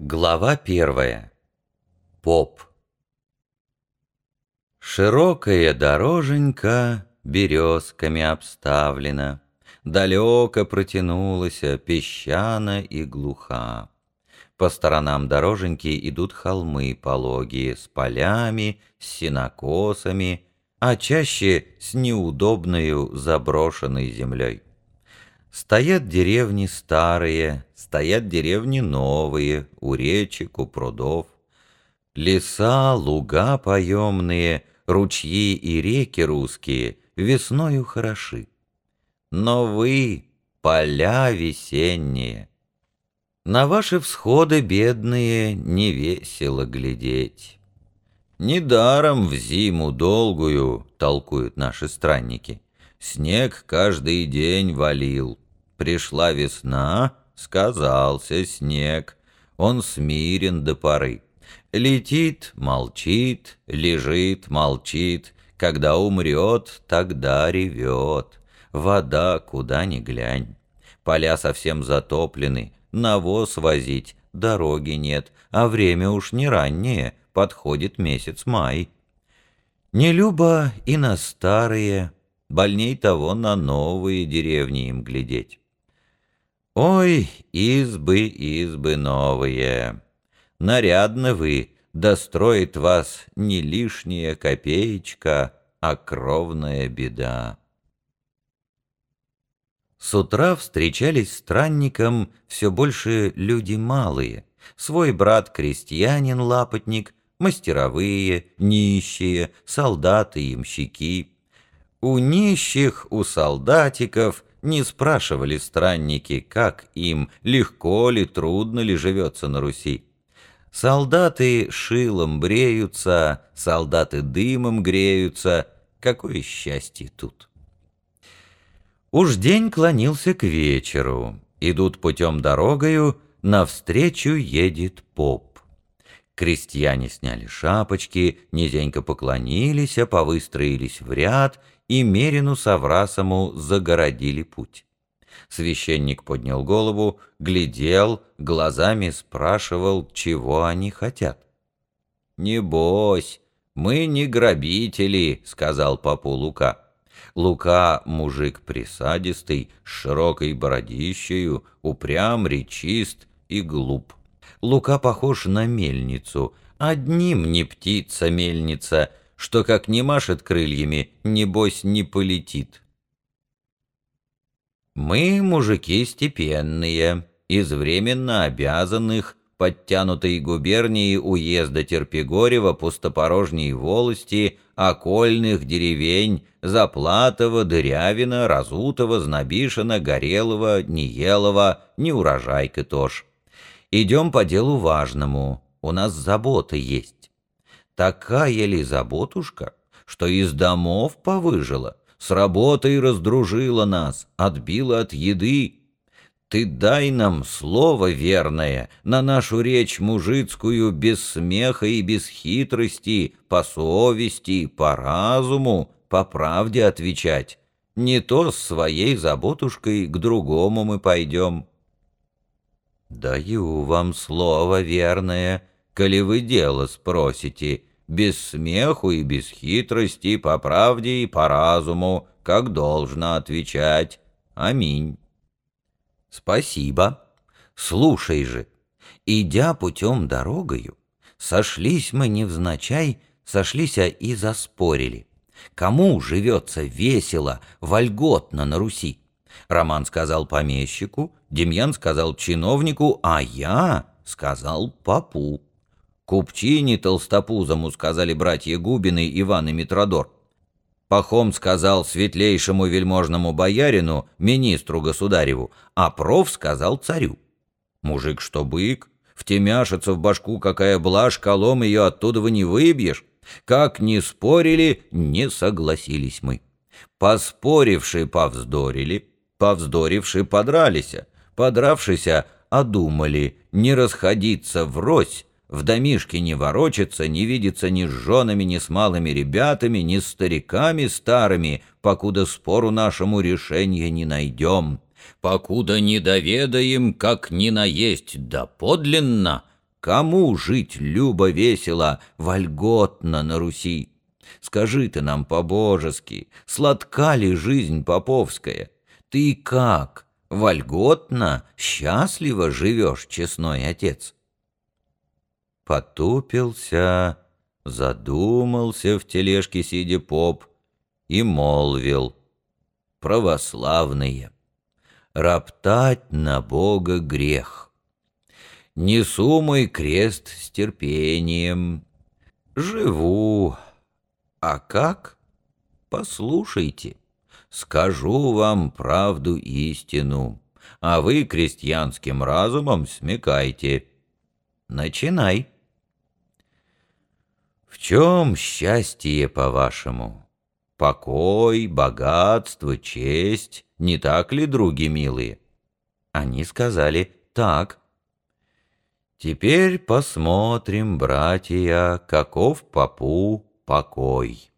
Глава первая. Поп. Широкая дороженька березками обставлена, Далеко протянулась песчана и глуха. По сторонам дороженьки идут холмы пологие С полями, с сенокосами, А чаще с неудобною заброшенной землей. Стоят деревни старые, стоят деревни новые, у речек, у прудов. Леса, луга поемные, ручьи и реки русские весною хороши. Но вы — поля весенние. На ваши всходы, бедные, не весело глядеть. Недаром в зиму долгую, толкуют наши странники, снег каждый день валил. Пришла весна, сказался снег, он смирен до поры. Летит, молчит, лежит, молчит, когда умрет, тогда ревет. Вода куда ни глянь. Поля совсем затоплены, навоз возить, дороги нет, а время уж не раннее, подходит месяц май. Не любо и на старые, больней того на новые деревни им глядеть. Ой, избы, избы новые! Нарядно вы, достроит вас не лишняя копеечка, а кровная беда. С утра встречались странникам все больше люди малые, свой брат-крестьянин-лапотник, мастеровые, нищие, солдаты и ямщики. У нищих, у солдатиков — не спрашивали странники, как им, легко ли, трудно ли живется на Руси. Солдаты шилом бреются, солдаты дымом греются. Какое счастье тут! Уж день клонился к вечеру. Идут путем дорогою, навстречу едет поп. Крестьяне сняли шапочки, низенько поклонились, а повыстроились в ряд — и Мерину с загородили путь. Священник поднял голову, глядел, глазами спрашивал, чего они хотят. «Небось, мы не грабители», — сказал папу Лука. Лука — мужик присадистый, с широкой бородищею, упрям, речист и глуп. Лука похож на мельницу, одним не птица-мельница — что как не машет крыльями, небось не полетит. Мы мужики степенные, из временно обязанных, подтянутой губернии уезда Терпигорева, Пустопорожней волости, окольных деревень, Заплатова, Дырявина, Разутова, Знобишина, Горелого, Неелова, Неурожайка тоже. Идем по делу важному, у нас забота есть. Такая ли заботушка, что из домов повыжила, с работой раздружила нас, отбила от еды? Ты дай нам слово верное на нашу речь мужицкую без смеха и без хитрости, по совести, по разуму, по правде отвечать. Не то с своей заботушкой к другому мы пойдем. Даю вам слово верное, коли вы дело спросите, без смеху и без хитрости, по правде и по разуму, как должно отвечать. Аминь. Спасибо. Слушай же, идя путем дорогою, сошлись мы невзначай, сошлись и заспорили. Кому живется весело, вольготно на Руси? Роман сказал помещику, Демьян сказал чиновнику, а я сказал попу. Купчине толстопузому сказали братья Губины, Иван и Митродор. Пахом сказал светлейшему вельможному боярину, министру государеву, а проф сказал царю. Мужик что бык, втемяшится в башку какая блажь, колом ее оттуда вы не выбьешь. Как ни спорили, не согласились мы. Поспорившие повздорили, повздорившие подрались, подравшися одумали не расходиться врозь, в домишке не ворочаться, не видится ни с женами, ни с малыми ребятами, ни с стариками старыми, покуда спору нашему решения не найдем. Покуда не доведаем, как не наесть да подлинно, Кому жить любо-весело, вольготно на Руси? Скажи ты нам по-божески, сладка ли жизнь поповская? Ты как, вольготно, счастливо живешь, честной отец? Потупился, задумался в тележке сидя поп и молвил. Православные, роптать на Бога грех. Несу мой крест с терпением, живу, а как? Послушайте, скажу вам правду истину, а вы крестьянским разумом смекайте. Начинай. В чем счастье, по-вашему? Покой, богатство, честь, не так ли, други милые? Они сказали «так». Теперь посмотрим, братья, каков попу покой.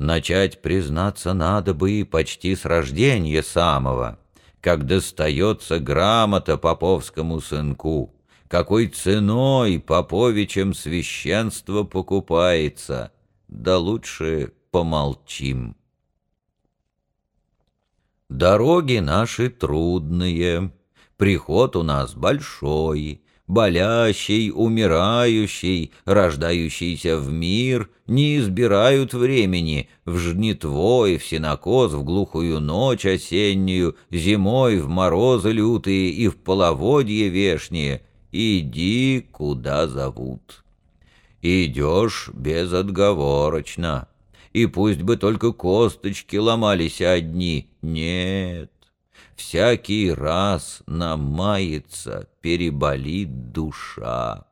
Начать, признаться, надо бы и почти с рождения самого, как достается грамота поповскому сынку, какой ценой поповичем священство покупается, да лучше помолчим. Дороги наши трудные, приход у нас большой, болящий, умирающий, рождающийся в мир, не избирают времени, в жнитво и в сенокос, в глухую ночь осеннюю, зимой в морозы лютые и в половодье вешние, иди, куда зовут. Идешь безотговорочно, и пусть бы только косточки ломались одни, нет, Всякий раз намается, переболит душа.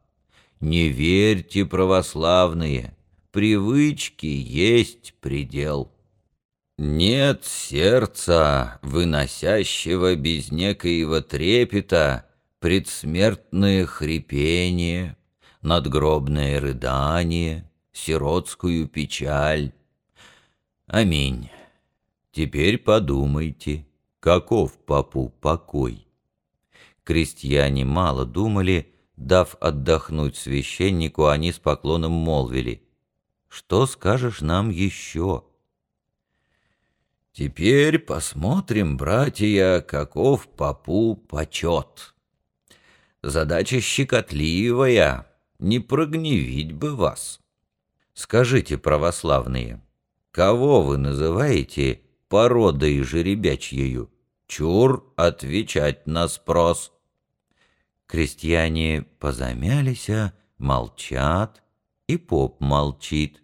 Не верьте, православные, привычки есть предел. Нет сердца, выносящего без некоего трепета предсмертное хрипение, надгробное рыдание, сиротскую печаль. Аминь. Теперь подумайте, каков попу покой. Крестьяне мало думали, дав отдохнуть священнику, они с поклоном молвили, «Что скажешь нам еще?» «Теперь посмотрим, братья, каков попу почет. Задача щекотливая, не прогневить бы вас. Скажите, православные, кого вы называете породой жеребячьею. Чур отвечать на спрос. Крестьяне позамялись, молчат, и поп молчит.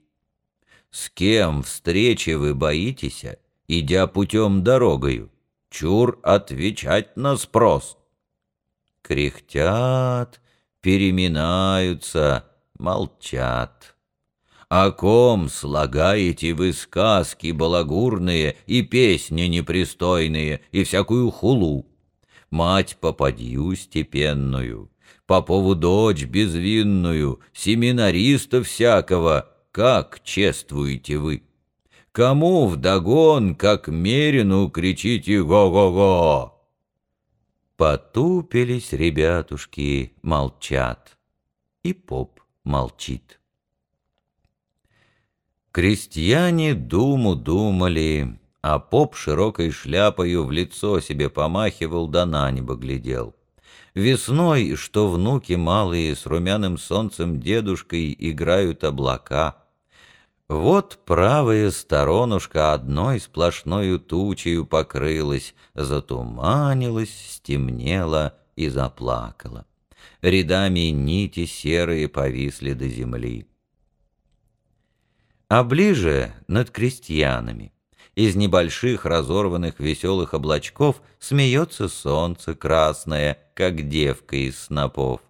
С кем встречи вы боитесь, идя путем дорогою? Чур отвечать на спрос. Кряхтят, переминаются, молчат. О ком слагаете вы сказки балагурные и песни непристойные и всякую хулу? Мать попадью степенную, попову дочь безвинную, семинариста всякого, как чествуете вы? Кому вдогон, как мерину, кричите «Го-го-го»? Потупились ребятушки, молчат, и поп молчит. Крестьяне думу думали, а поп широкой шляпою в лицо себе помахивал да на небо глядел. Весной, что внуки малые с румяным солнцем дедушкой играют облака. Вот правая сторонушка одной сплошною тучею покрылась, затуманилась, стемнела и заплакала. Рядами нити серые повисли до земли а ближе над крестьянами. Из небольших разорванных веселых облачков смеется солнце красное, как девка из снопов.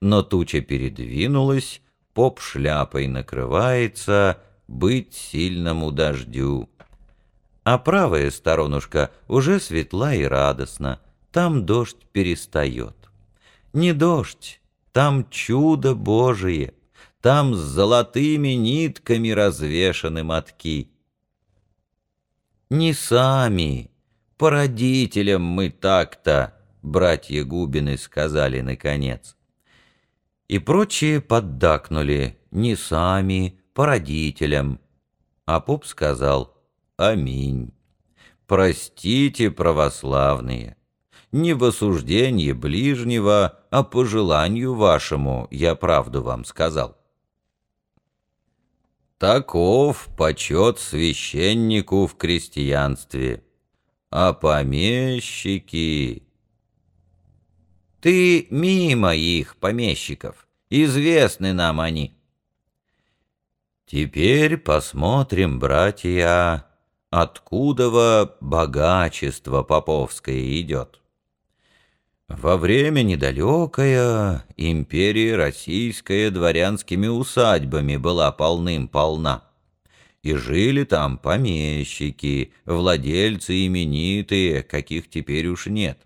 Но туча передвинулась, поп шляпой накрывается, быть сильному дождю. А правая сторонушка уже светла и радостна, там дождь перестает. Не дождь, там чудо Божие — там с золотыми нитками развешаны мотки. Не сами, по родителям мы так-то, братья Губины сказали наконец. И прочие поддакнули не сами, по родителям. А поп сказал «Аминь». Простите, православные, не в осуждении ближнего, а по желанию вашему я правду вам сказал. Таков почет священнику в крестьянстве. А помещики... Ты мимо их, помещиков, известны нам они. Теперь посмотрим, братья, откуда богачество поповское идет. Во время недалекое империя российская дворянскими усадьбами была полным-полна. И жили там помещики, владельцы именитые, каких теперь уж нет.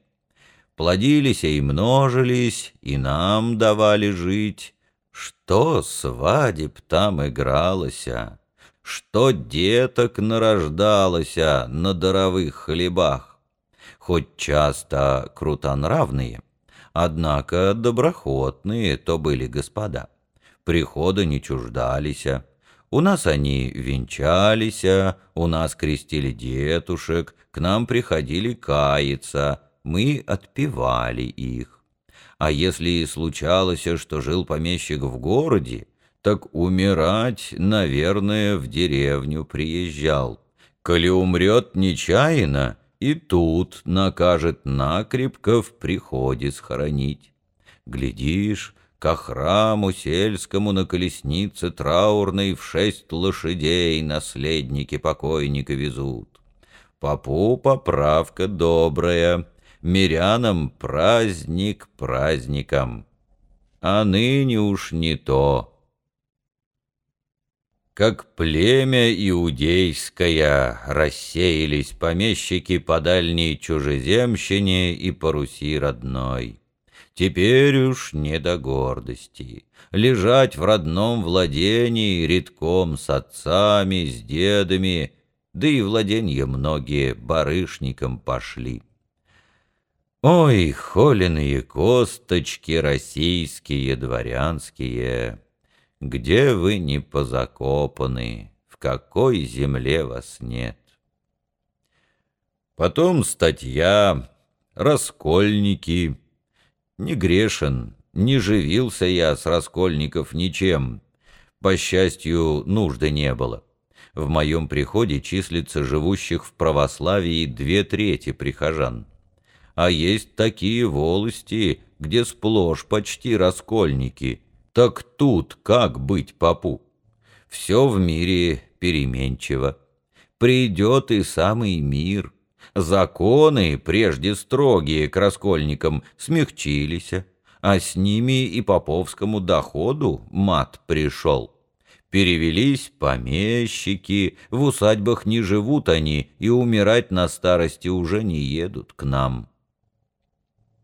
Плодились и множились, и нам давали жить. Что свадеб там игралося, что деток нарождалося на даровых хлебах. Хоть часто крутонравные, однако доброхотные то были господа. Прихода не чуждалися, у нас они венчались, у нас крестили детушек, к нам приходили каяться, мы отпевали их. А если и случалось, что жил помещик в городе, так умирать, наверное, в деревню приезжал. Коли умрет нечаянно, и тут накажет накрепко в приходе схоронить. Глядишь, ко храму сельскому на колеснице траурной в шесть лошадей наследники покойника везут. Попу поправка добрая, мирянам праздник праздником. А ныне уж не то. Как племя иудейское рассеялись помещики по дальней чужеземщине и по Руси родной. Теперь уж не до гордости. Лежать в родном владении редком с отцами, с дедами, да и владенья многие барышникам пошли. Ой, холеные косточки российские, дворянские, где вы не позакопаны, в какой земле вас нет? Потом статья «Раскольники», не грешен, не живился я с Раскольников ничем. По счастью, нужды не было. В моем приходе числится живущих в православии две трети прихожан. А есть такие волости, где сплошь почти раскольники. Так тут как быть попу? Все в мире переменчиво. Придет и самый мир — Законы, прежде строгие к раскольникам, смягчились, а с ними и поповскому доходу мат пришел. Перевелись помещики, в усадьбах не живут они, и умирать на старости уже не едут к нам.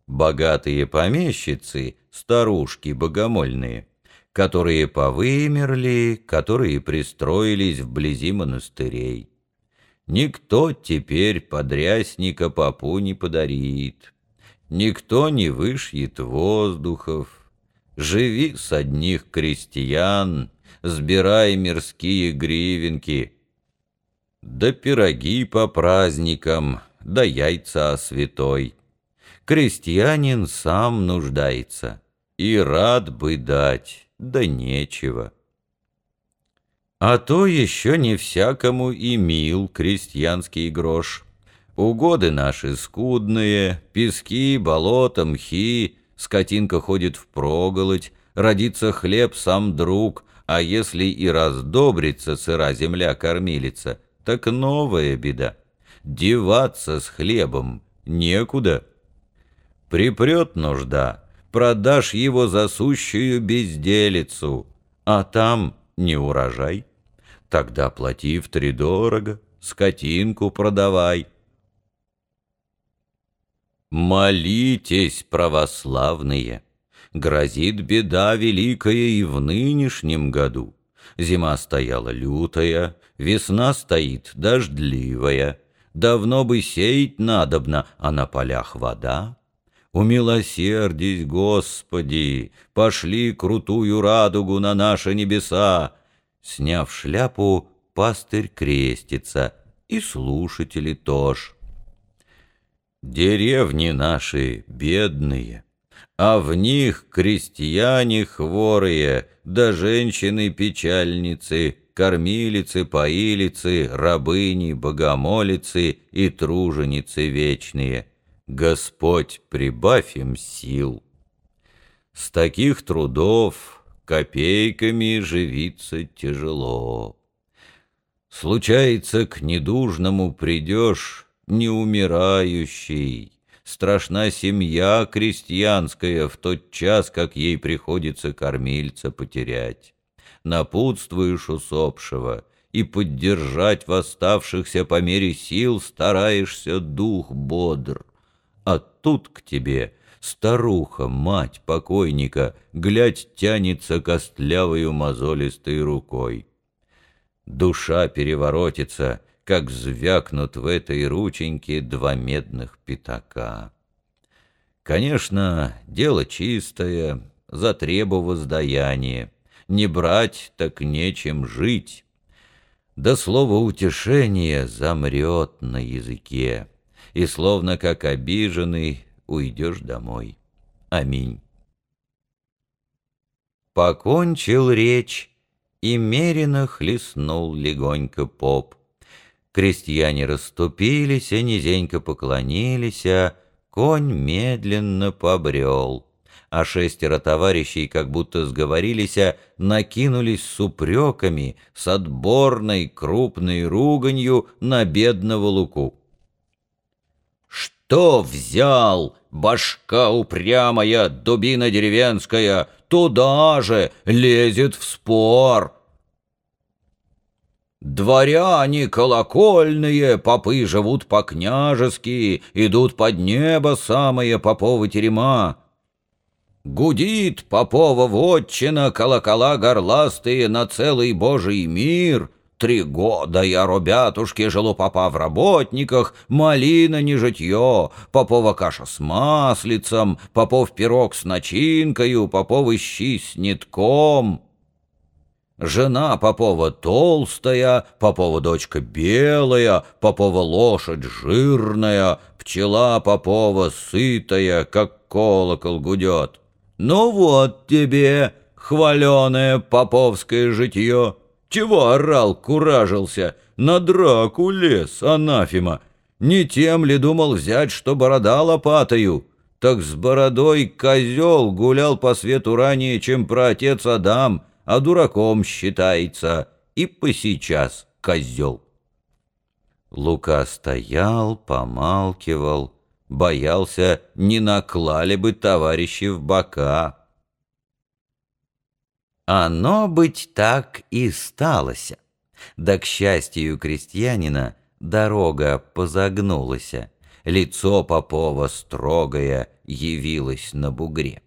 Богатые помещицы, старушки богомольные, которые повымерли, которые пристроились вблизи монастырей. Никто теперь подрясника попу не подарит, Никто не вышьет воздухов. Живи с одних крестьян, Сбирай мирские гривенки. Да пироги по праздникам, да яйца святой. Крестьянин сам нуждается, И рад бы дать, да нечего. А то еще не всякому и мил крестьянский грош. Угоды наши скудные, пески, болота, мхи, скотинка ходит в проголодь, родится хлеб сам друг, а если и раздобрится сыра земля кормилица, так новая беда. Деваться с хлебом некуда. Припрет нужда, продашь его за сущую безделицу, а там не урожай. Тогда плати втридорого, скотинку продавай. Молитесь, православные! Грозит беда великая и в нынешнем году. Зима стояла лютая, весна стоит дождливая. Давно бы сеять надобно, а на полях вода. Умилосердись, Господи, пошли крутую радугу на наши небеса. Сняв шляпу, пастырь крестится, и слушатели тоже. Деревни наши бедные, а в них крестьяне хворые, да женщины-печальницы, кормилицы, поилицы, рабыни, богомолицы и труженицы вечные. Господь, прибавь им сил. С таких трудов копейками живиться тяжело. Случается, к недужному придешь, неумирающий, Страшна семья крестьянская в тот час, как ей приходится кормильца потерять. Напутствуешь усопшего и поддержать восставшихся по мере сил стараешься дух бодр. А тут к тебе старуха, мать покойника, глядь, тянется костлявою мозолистой рукой. Душа переворотится, как звякнут в этой рученьке два медных пятака. Конечно, дело чистое, за требу воздаяние, не брать, так нечем жить. Да слово утешение замрет на языке, и словно как обиженный уйдешь домой. Аминь. Покончил речь, и меренно хлестнул легонько поп. Крестьяне расступились, и низенько поклонились, а конь медленно побрел. А шестеро товарищей, как будто сговорились, а накинулись с упреками, с отборной крупной руганью на бедного Луку. «Что взял, башка упрямая, дубина деревенская, туда же лезет в спор!» Дворяне колокольные, попы живут по-княжески, идут под небо самые поповы терема. Гудит попова вотчина, колокола горластые на целый божий мир. Три года я, робятушки, жилу попа в работниках, малина не житье, попова каша с маслицем, попов пирог с начинкою, поповы щи с нитком. Жена Попова толстая, Попова дочка белая, Попова лошадь жирная, Пчела Попова сытая, как колокол гудет. Ну вот тебе, хваленое поповское житье. Чего орал, куражился, на драку лез, анафима. Не тем ли думал взять, что борода лопатою? Так с бородой козел гулял по свету ранее, чем про отец Адам — а дураком считается и по сейчас козел. Лука стоял, помалкивал, боялся, не наклали бы товарищи в бока. Оно быть так и сталося. Да, к счастью крестьянина, дорога позагнулась, лицо Попова строгое явилось на бугре.